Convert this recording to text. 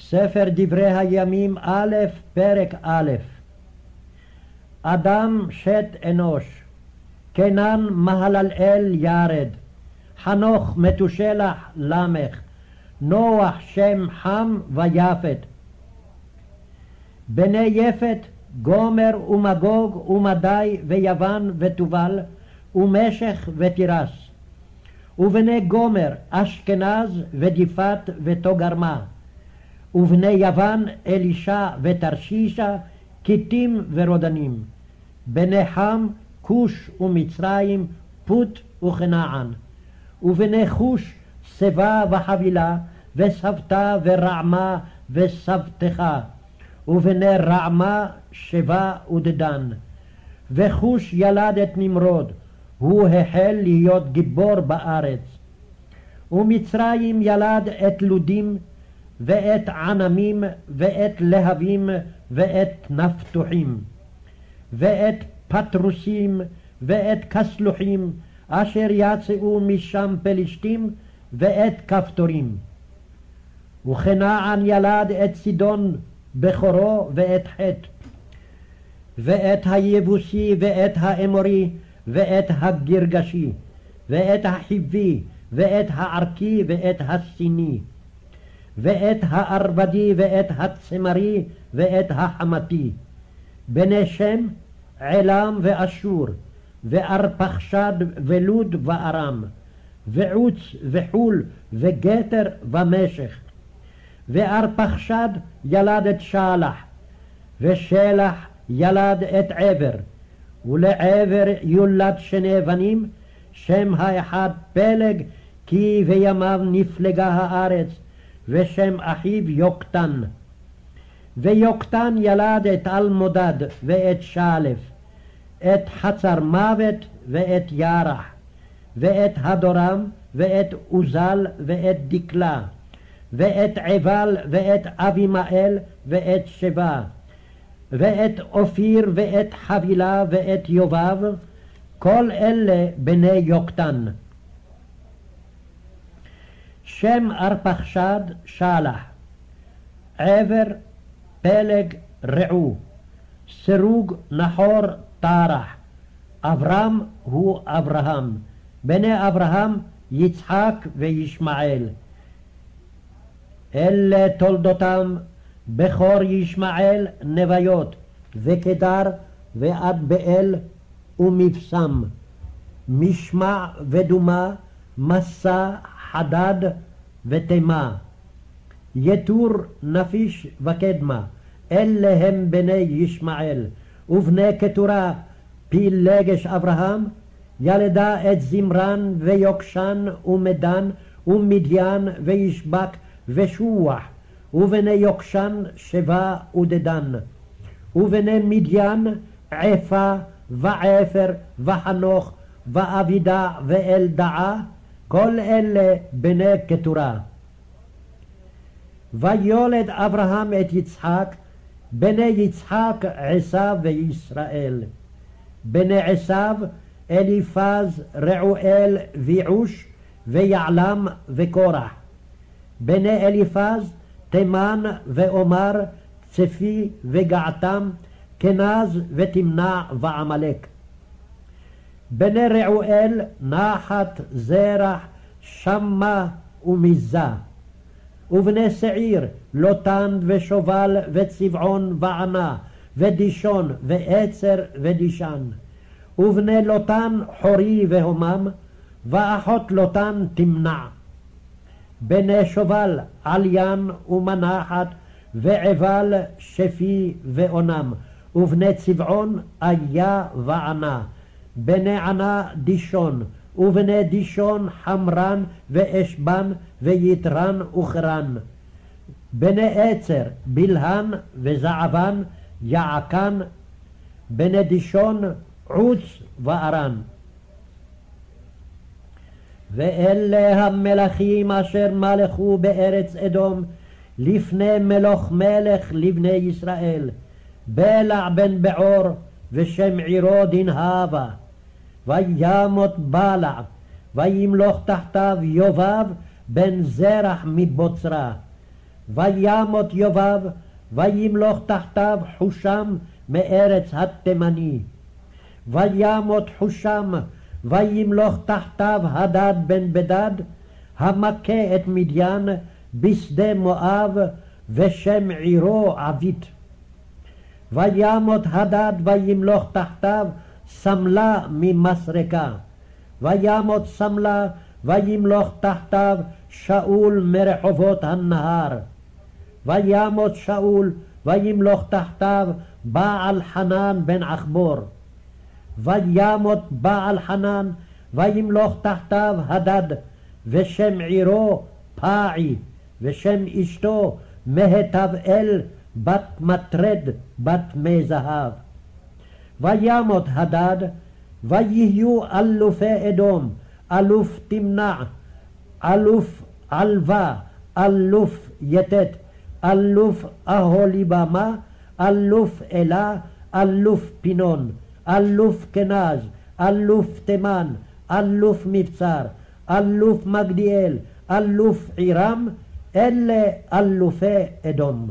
ספר דברי הימים א', פרק א'. אדם שת אנוש, קנן מהללאל ירד, חנוך מתושלח למך, נוח שם חם ויפת. בני יפת גומר ומגוג ומדי ויוון ותובל ומשך ותירס. ובני גומר אשכנז ודיפת ותוגרמה. ובני יוון אלישע ותרשישא כיתים ורודנים. בני חם כוש ומצרים פוט וכנען. ובני חוש שיבה וחבילה וסבתה ורעמה וסבתך. ובני רעמה שבה ודדן. וחוש ילד את נמרוד, הוא החל להיות גיבור בארץ. ומצרים ילד את לודים ואת ענמים ואת להבים ואת נפתוחים ואת פטרוסים ואת כסלוחים אשר יצאו משם פלישתים ואת כפתורים. וכנען ילד את צידון בכורו ואת חטא ואת היבוסי ואת האמורי ואת הגרגשי ואת החיבי ואת הערכי ואת הסיני ואת הארבדי ואת הצמרי ואת החמתי. בני שם עילם ואשור וארפחשד ולוד וארם ועוץ וחול וגתר ומשך. וארפחשד ילד את שלח ושלח ילד את עבר ולעבר יולד שני בנים שם האחד פלג כי בימיו נפלגה הארץ ושם אחיו יוקטן. ויוקטן ילד את אלמודד ואת שלף, את חצר מוות ואת ירח, ואת הדורם ואת עוזל ואת דקלה, ואת עבל ואת אבימאל ואת שבה, ואת אופיר ואת חבילה ואת יובב, כל אלה בני יוקטן. שם ארפחשד שלח, עבר פלג רעו, סירוג נחור טרח, אברהם הוא אברהם, בני אברהם יצחק וישמעאל. אלה תולדותם בכור ישמעאל נביות, וקדר ועד באל ומבשם, משמע ודומה, מסע חדד ותימה. יתור נפיש וקדמה, אלה הם בני ישמעאל, ובני קטורה פילגש אברהם, ילדה את זמרן ויוקשן ומדן ומדיין וישבק ושוח, ובני יוקשן שבה ודדן, ובני מדיין עפה ועפר וחנוך ואבידע ואלדעה כל אלה בני קטורה. ויולד אברהם את יצחק, בני יצחק עשיו וישראל. בני עשיו אליפז, רעואל ויעוש ויעלם וקורח. בני אליפז תימן ועומר, צפי וגעתם, כנז ותמנע ועמלק. בני רעואל נחת, זרח, שמה ומזה. ובני שעיר לוטן ושובל וצבעון וענה ודישון ועצר ודישן. ובני לוטן חורי והומם ואחות לוטן תמנע. בני שובל עליין ומנחת ועבל שפי ואונם ובני צבעון איה וענה. בני ענה דישון, ובני דישון חמרן ואשבן ויתרן וכרן. בני עצר בלהן וזעבן יעקן, בני דישון עוץ וארן. ואלה המלכים אשר מלכו בארץ אדום לפני מלוך מלך לבני ישראל, בלע בן בעור ושם עירו דנהבה. וימות בלע, וימלוך תחתיו יובב בן זרח מבוצרה. וימות יובב, וימלוך תחתיו חושם מארץ התימני. וימות חושם, וימלוך תחתיו הדד בן בדד, המכה את מדיין בשדה מואב, ושם עירו עבית. וימות הדד וימלוך תחתיו סמלה ממסרקה. וימות סמלה וימלוך תחתיו שאול מרחובות הנהר. וימות שאול וימלוך תחתיו בעל חנן בן עכבור. וימות בעל חנן וימלוך תחתיו הדד ושם עירו פאעי ושם אשתו מהתבאל בת מטרד בת מי זהב. וימות הדד ויהיו אלופי אדום אלוף תמנע אלוף עלווה אלוף יתת אלוף אהוליבמה אלוף אלה אלוף פינון אלוף כנז אלוף תימן אלוף מבצר אלוף מגדיאל אלוף עירם אלה אלופי אדום.